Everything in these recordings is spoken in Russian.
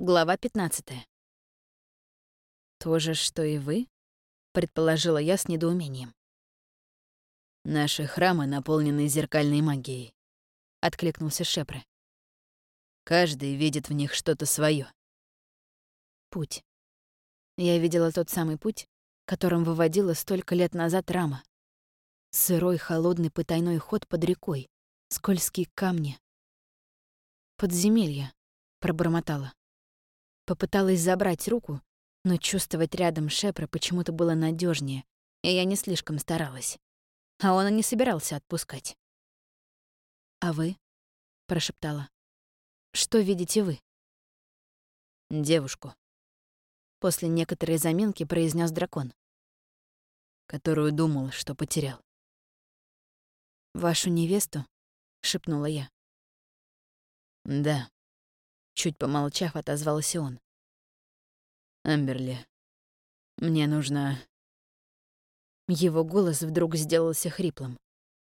Глава 15. «То же, что и вы?» — предположила я с недоумением. «Наши храмы наполнены зеркальной магией», — откликнулся Шепре. «Каждый видит в них что-то свое. Путь. Я видела тот самый путь, которым выводила столько лет назад Рама. Сырой, холодный потайной ход под рекой, скользкие камни. «Подземелье», — пробормотала. Попыталась забрать руку, но чувствовать рядом Шепра почему-то было надежнее, и я не слишком старалась. А он и не собирался отпускать. «А вы?» — прошептала. «Что видите вы?» «Девушку», — после некоторой заминки произнес дракон, которую думал, что потерял. «Вашу невесту?» — шепнула я. «Да», Чуть помолчав, отозвался он. «Амберли, мне нужно...» Его голос вдруг сделался хриплым.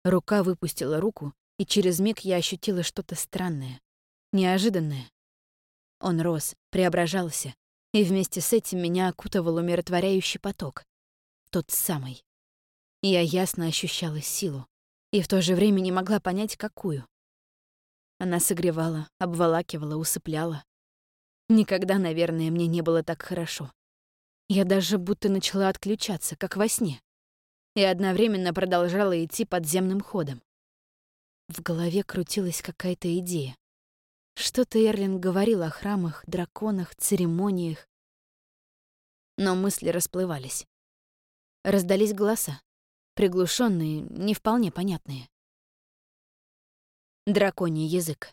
Рука выпустила руку, и через миг я ощутила что-то странное, неожиданное. Он рос, преображался, и вместе с этим меня окутывал умиротворяющий поток. Тот самый. Я ясно ощущала силу, и в то же время не могла понять, какую. Она согревала, обволакивала, усыпляла. Никогда, наверное, мне не было так хорошо. Я даже будто начала отключаться, как во сне, и одновременно продолжала идти подземным ходом. В голове крутилась какая-то идея. Что-то Эрлин говорил о храмах, драконах, церемониях. Но мысли расплывались. Раздались голоса, приглушенные, не вполне понятные. Драконий язык.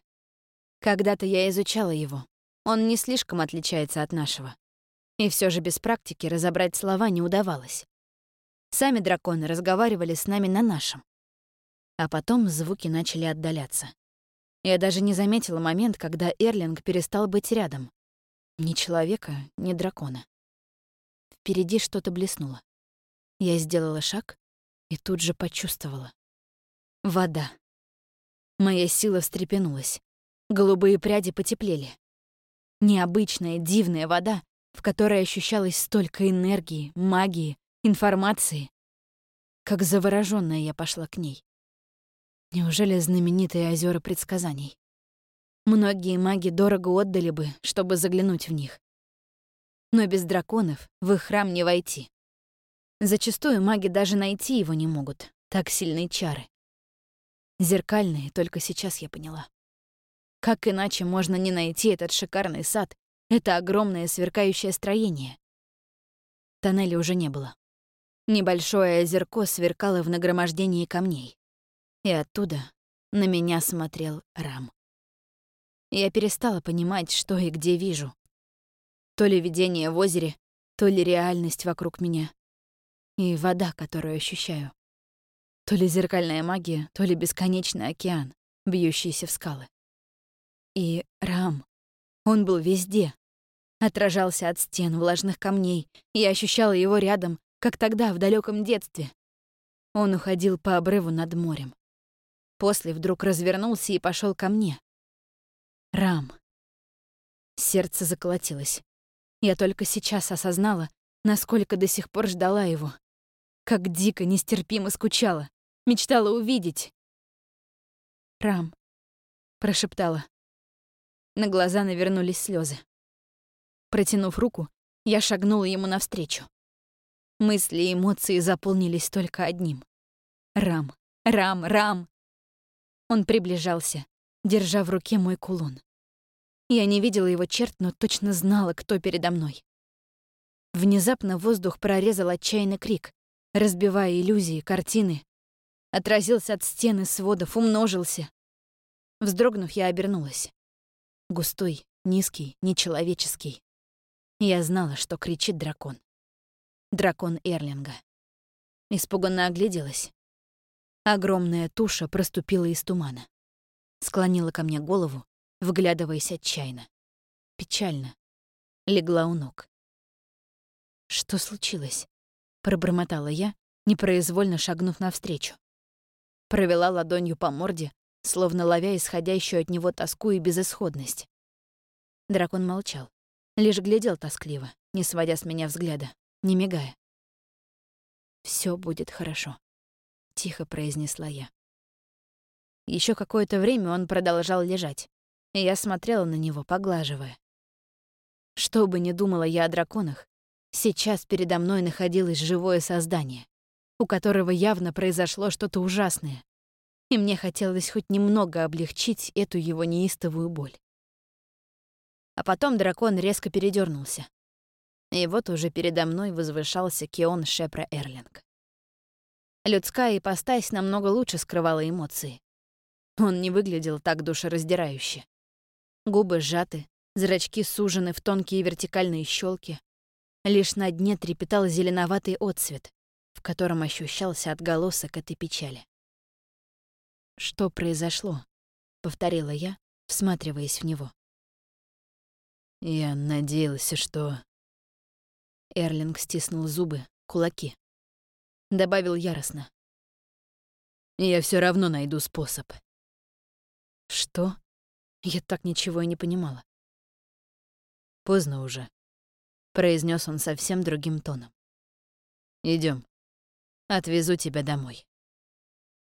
Когда-то я изучала его. Он не слишком отличается от нашего. И все же без практики разобрать слова не удавалось. Сами драконы разговаривали с нами на нашем. А потом звуки начали отдаляться. Я даже не заметила момент, когда Эрлинг перестал быть рядом. Ни человека, ни дракона. Впереди что-то блеснуло. Я сделала шаг и тут же почувствовала. Вода. Моя сила встрепенулась. Голубые пряди потеплели. Необычная, дивная вода, в которой ощущалось столько энергии, магии, информации. Как заворожённая я пошла к ней. Неужели знаменитые озера предсказаний? Многие маги дорого отдали бы, чтобы заглянуть в них. Но без драконов в их храм не войти. Зачастую маги даже найти его не могут, так сильные чары. Зеркальные, только сейчас я поняла. Как иначе можно не найти этот шикарный сад, это огромное сверкающее строение? Тоннеля уже не было. Небольшое озерко сверкало в нагромождении камней. И оттуда на меня смотрел Рам. Я перестала понимать, что и где вижу. То ли видение в озере, то ли реальность вокруг меня. И вода, которую ощущаю. То ли зеркальная магия, то ли бесконечный океан, бьющийся в скалы. И Рам. Он был везде. Отражался от стен, влажных камней. Я ощущала его рядом, как тогда, в далеком детстве. Он уходил по обрыву над морем. После вдруг развернулся и пошел ко мне. Рам. Сердце заколотилось. Я только сейчас осознала, насколько до сих пор ждала его. Как дико, нестерпимо скучала. Мечтала увидеть. «Рам», — прошептала. На глаза навернулись слезы. Протянув руку, я шагнула ему навстречу. Мысли и эмоции заполнились только одним. «Рам! Рам! Рам!» Он приближался, держа в руке мой кулон. Я не видела его черт, но точно знала, кто передо мной. Внезапно воздух прорезал отчаянный крик, разбивая иллюзии, картины, отразился от стены сводов, умножился. Вздрогнув, я обернулась. Густой, низкий, нечеловеческий. Я знала, что кричит дракон. Дракон Эрлинга. Испуганно огляделась. Огромная туша проступила из тумана. Склонила ко мне голову, вглядываясь отчаянно. Печально. Легла у ног. «Что случилось?» — пробормотала я, непроизвольно шагнув навстречу провела ладонью по морде, словно ловя исходящую от него тоску и безысходность. Дракон молчал, Лишь глядел тоскливо, не сводя с меня взгляда, не мигая. Все будет хорошо», — тихо произнесла я. Еще какое-то время он продолжал лежать, и я смотрела на него, поглаживая. Что бы ни думала я о драконах, сейчас передо мной находилось живое создание, у которого явно произошло что-то ужасное, и мне хотелось хоть немного облегчить эту его неистовую боль. А потом дракон резко передернулся, и вот уже передо мной возвышался Кион Шепра Эрлинг. Людская ипостась намного лучше скрывала эмоции. Он не выглядел так душераздирающе. Губы сжаты, зрачки сужены в тонкие вертикальные щелки. Лишь на дне трепетал зеленоватый отсвет, в котором ощущался отголосок этой печали. «Что произошло?» — повторила я, всматриваясь в него. «Я надеялся, что...» Эрлинг стиснул зубы, кулаки. Добавил яростно. «Я все равно найду способ». «Что?» Я так ничего и не понимала. «Поздно уже», — произнес он совсем другим тоном. Идем, Отвезу тебя домой».